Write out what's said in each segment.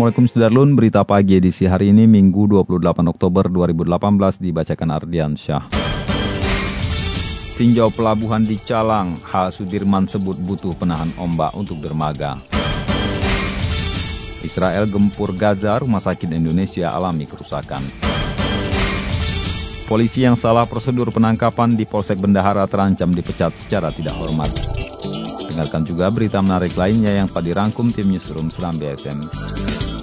Assalamualaikum Sudarlun, berita pagi edisi hari ini Minggu 28 Oktober 2018 dibacakan Ardian Syah. Tinjau pelabuhan di Calang, H. Sudirman sebut butuh penahan ombak untuk dermaga. Israel gempur Gaza, rumah sakit Indonesia alami kerusakan. Polisi yang salah prosedur penangkapan di Polsek Bendahara terancam dipecat secara tidak hormat. Dengarkan juga berita menarik lainnya yang telah dirangkum tim Newsroom Seram BFM.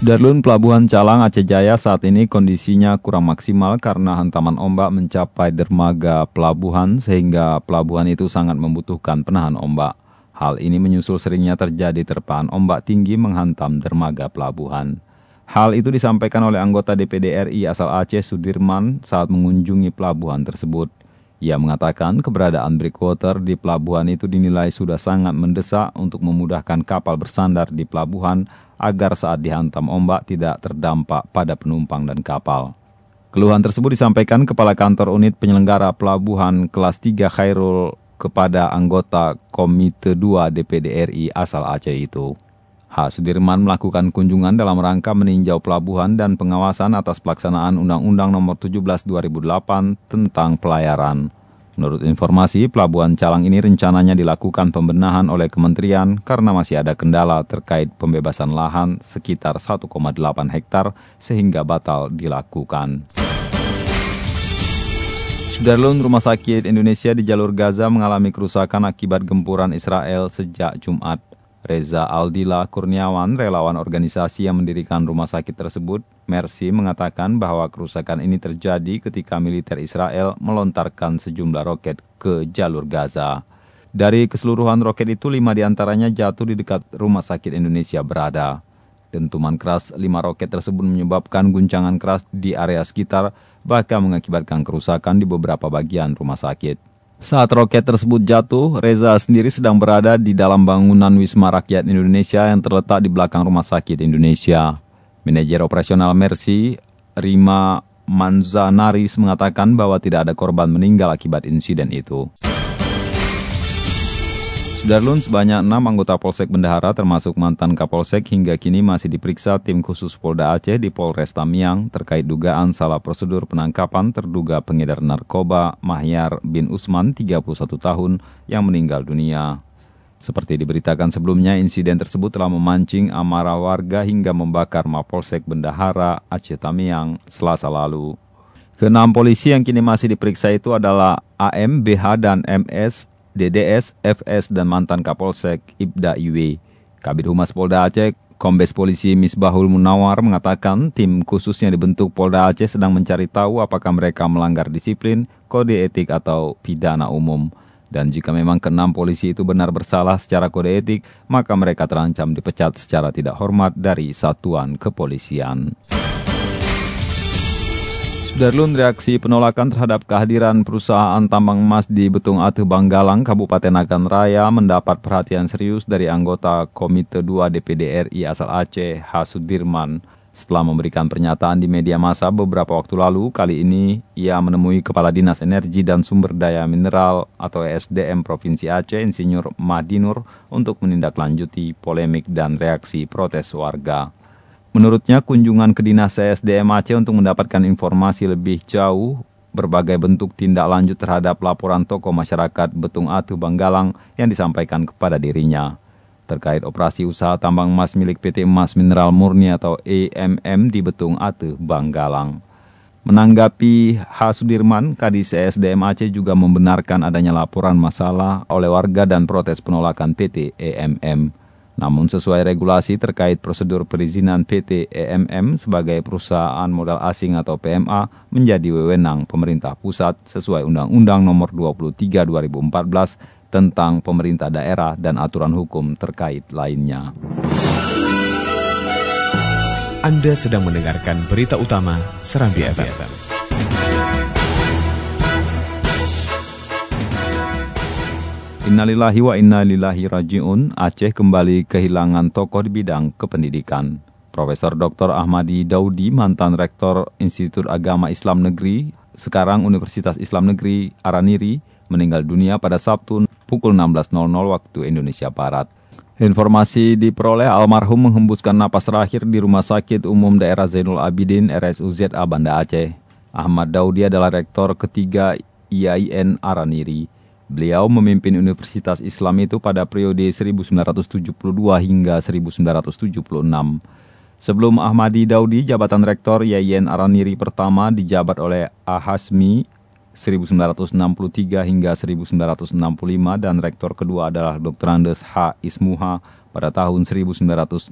Darlun Pelabuhan Calang Aceh Jaya saat ini kondisinya kurang maksimal karena hantaman ombak mencapai dermaga pelabuhan sehingga pelabuhan itu sangat membutuhkan penahan ombak. Hal ini menyusul seringnya terjadi terpaan ombak tinggi menghantam dermaga pelabuhan. Hal itu disampaikan oleh anggota DPD RI asal Aceh Sudirman saat mengunjungi pelabuhan tersebut. Ia mengatakan keberadaan breakwater di pelabuhan itu dinilai sudah sangat mendesak untuk memudahkan kapal bersandar di pelabuhan agar saat dihantam ombak tidak terdampak pada penumpang dan kapal. Keluhan tersebut disampaikan Kepala Kantor Unit Penyelenggara Pelabuhan kelas 3 Khairul kepada anggota Komite 2 DPD RI asal Aceh itu. H. Sudirman melakukan kunjungan dalam rangka meninjau pelabuhan dan pengawasan atas pelaksanaan Undang-Undang Nomor 17 2008 tentang pelayaran. Menurut informasi, pelabuhan Calang ini rencananya dilakukan pembenahan oleh kementerian karena masih ada kendala terkait pembebasan lahan sekitar 1,8 hektar sehingga batal dilakukan. Sudarlun Rumah Sakit Indonesia di jalur Gaza mengalami kerusakan akibat gempuran Israel sejak Jumat. Reza Aldila Kurniawan, relawan organisasi yang mendirikan rumah sakit tersebut, Mercy mengatakan bahwa kerusakan ini terjadi ketika militer Israel melontarkan sejumlah roket ke jalur Gaza. Dari keseluruhan roket itu, lima di antaranya jatuh di dekat rumah sakit Indonesia berada. Dentuman keras lima roket tersebut menyebabkan guncangan keras di area sekitar, bahkan mengakibatkan kerusakan di beberapa bagian rumah sakit. Saat roket tersebut jatuh, Reza sendiri sedang berada di dalam bangunan Wisma Rakyat Indonesia yang terletak di belakang Rumah Sakit Indonesia. Manajer operasional Mercy, Rima Manzanaris mengatakan bahwa tidak ada korban meninggal akibat insiden itu. Sudarlun sebanyak enam anggota Polsek Bendahara termasuk mantan Kapolsek hingga kini masih diperiksa tim khusus Polda Aceh di Polres Tamiang terkait dugaan salah prosedur penangkapan terduga pengedar narkoba Mahyar bin Usman 31 tahun yang meninggal dunia. Seperti diberitakan sebelumnya, insiden tersebut telah memancing amarah warga hingga membakar Mapolsek Bendahara Aceh Tamiang selasa lalu. Keenam polisi yang kini masih diperiksa itu adalah AM, BH, dan MS DDS, FS, dan mantan Kapolsek Ibda Iwe. Kabit Humas Polda Aceh, Kombes Polisi Misbahul Munawar mengatakan tim khususnya dibentuk Polda Aceh sedang mencari tahu apakah mereka melanggar disiplin, kode etik, atau pidana umum. Dan jika memang keenam polisi itu benar bersalah secara kode etik, maka mereka terancam dipecat secara tidak hormat dari satuan kepolisian. Darlun reaksi penolakan terhadap kehadiran perusahaan tambang emas di Betung Atuh Banggalang, Kabupaten Agan Raya mendapat perhatian serius dari anggota Komite 2 DPD RI asal Aceh, H. Sudirman. Setelah memberikan pernyataan di media massa beberapa waktu lalu, kali ini ia menemui Kepala Dinas Energi dan Sumber Daya Mineral atau SDM Provinsi Aceh, Insinyur Madinur, untuk menindaklanjuti polemik dan reaksi protes warga. Menurutnya, kunjungan ke Dinas CSDM Aceh untuk mendapatkan informasi lebih jauh berbagai bentuk tindak lanjut terhadap laporan tokoh masyarakat Betung Atuh Banggalang yang disampaikan kepada dirinya. Terkait operasi usaha tambang emas milik PT Emas Mineral Murni atau EMM di Betung Atuh Banggalang. Menanggapi H. Sudirman, Kadis ESDM Aceh juga membenarkan adanya laporan masalah oleh warga dan protes penolakan PT EMM. Namun sesuai regulasi terkait prosedur perizinan PT EMM sebagai perusahaan modal asing atau PMA menjadi wewenang pemerintah pusat sesuai Undang-Undang Nomor 23 2014 tentang pemerintah daerah dan aturan hukum terkait lainnya. Anda sedang mendengarkan berita utama Serambi FM. Innalillahi wa innalillahi raji'un, Aceh kembali kehilangan tokoh di bidang kependidikan. Profesor Dr. Ahmadi Daudi, mantan Rektor Institut Agama Islam Negeri, sekarang Universitas Islam Negeri Araniri, meninggal dunia pada Sabtu pukul 16.00 waktu Indonesia Barat. Informasi diperoleh almarhum menghembuskan napas terakhir di Rumah Sakit Umum Daerah Zainul Abidin RSUZ Banda Aceh. Ahmad Daudi adalah rektor ketiga IAIN Araniri. Beliau memimpin Universitas Islam itu pada periode 1972 hingga 1976. Sebelum Ahmadi Daudi, jabatan rektor IAIN Araniri pertama dijabat oleh Ahasmi 1963 hingga 1965 dan rektor kedua adalah Dr. Andes H. Ismuha pada tahun 1965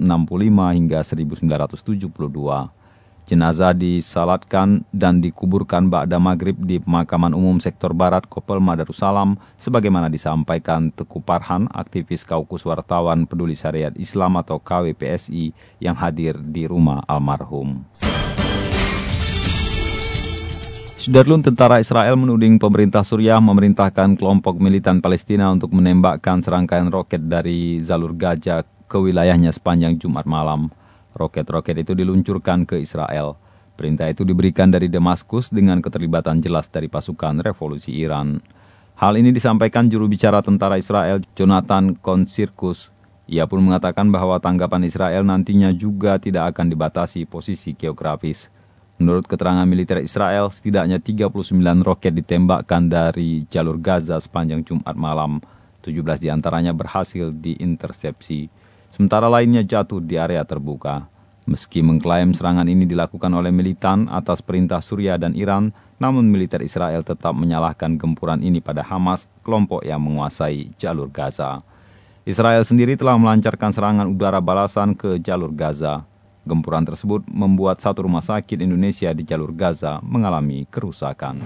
hingga 1972. Jenazah disalatkan dan dikuburkan Ba'da Maghrib di Pemakaman Umum Sektor Barat Kopel Madarussalam sebagaimana disampaikan Teku Parhan, aktivis kaukus wartawan peduli syariat Islam atau KWPSI yang hadir di rumah almarhum. Sudarlun tentara Israel menuding pemerintah Suriah memerintahkan kelompok militan Palestina untuk menembakkan serangkaian roket dari jalur Gaza ke wilayahnya sepanjang Jumat malam. Roket-roket itu diluncurkan ke Israel. Perintah itu diberikan dari Damaskus dengan keterlibatan jelas dari pasukan revolusi Iran. Hal ini disampaikan juru bicara tentara Israel Jonathan Konsirkus. Ia pun mengatakan bahwa tanggapan Israel nantinya juga tidak akan dibatasi posisi geografis. Menurut keterangan militer Israel, setidaknya 39 roket ditembakkan dari jalur Gaza sepanjang Jumat malam. 17 di antaranya berhasil diintersepsi. Sementara lainnya jatuh di area terbuka. Meski mengklaim serangan ini dilakukan oleh militan atas perintah Suriah dan Iran, namun militer Israel tetap menyalahkan gempuran ini pada Hamas, kelompok yang menguasai jalur Gaza. Israel sendiri telah melancarkan serangan udara balasan ke jalur Gaza. Gempuran tersebut membuat satu rumah sakit Indonesia di jalur Gaza mengalami kerusakan.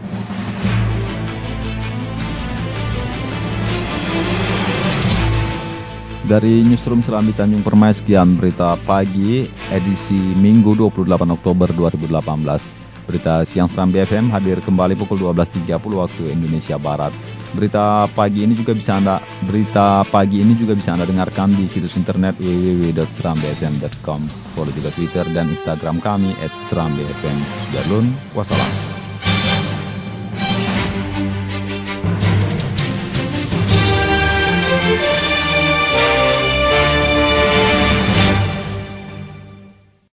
Dari Newsroom Serambi Tanjung Permai, sekian berita pagi edisi Minggu 28 Oktober 2018. Berita siang Serambi FM hadir kembali pukul 12.30 waktu Indonesia Barat. Berita pagi ini juga bisa Anda berita pagi ini juga bisa Anda dengarkan di situs internet www.serambifm.com. Follow juga Twitter dan Instagram kami @serambifm. Darulun, wassalam.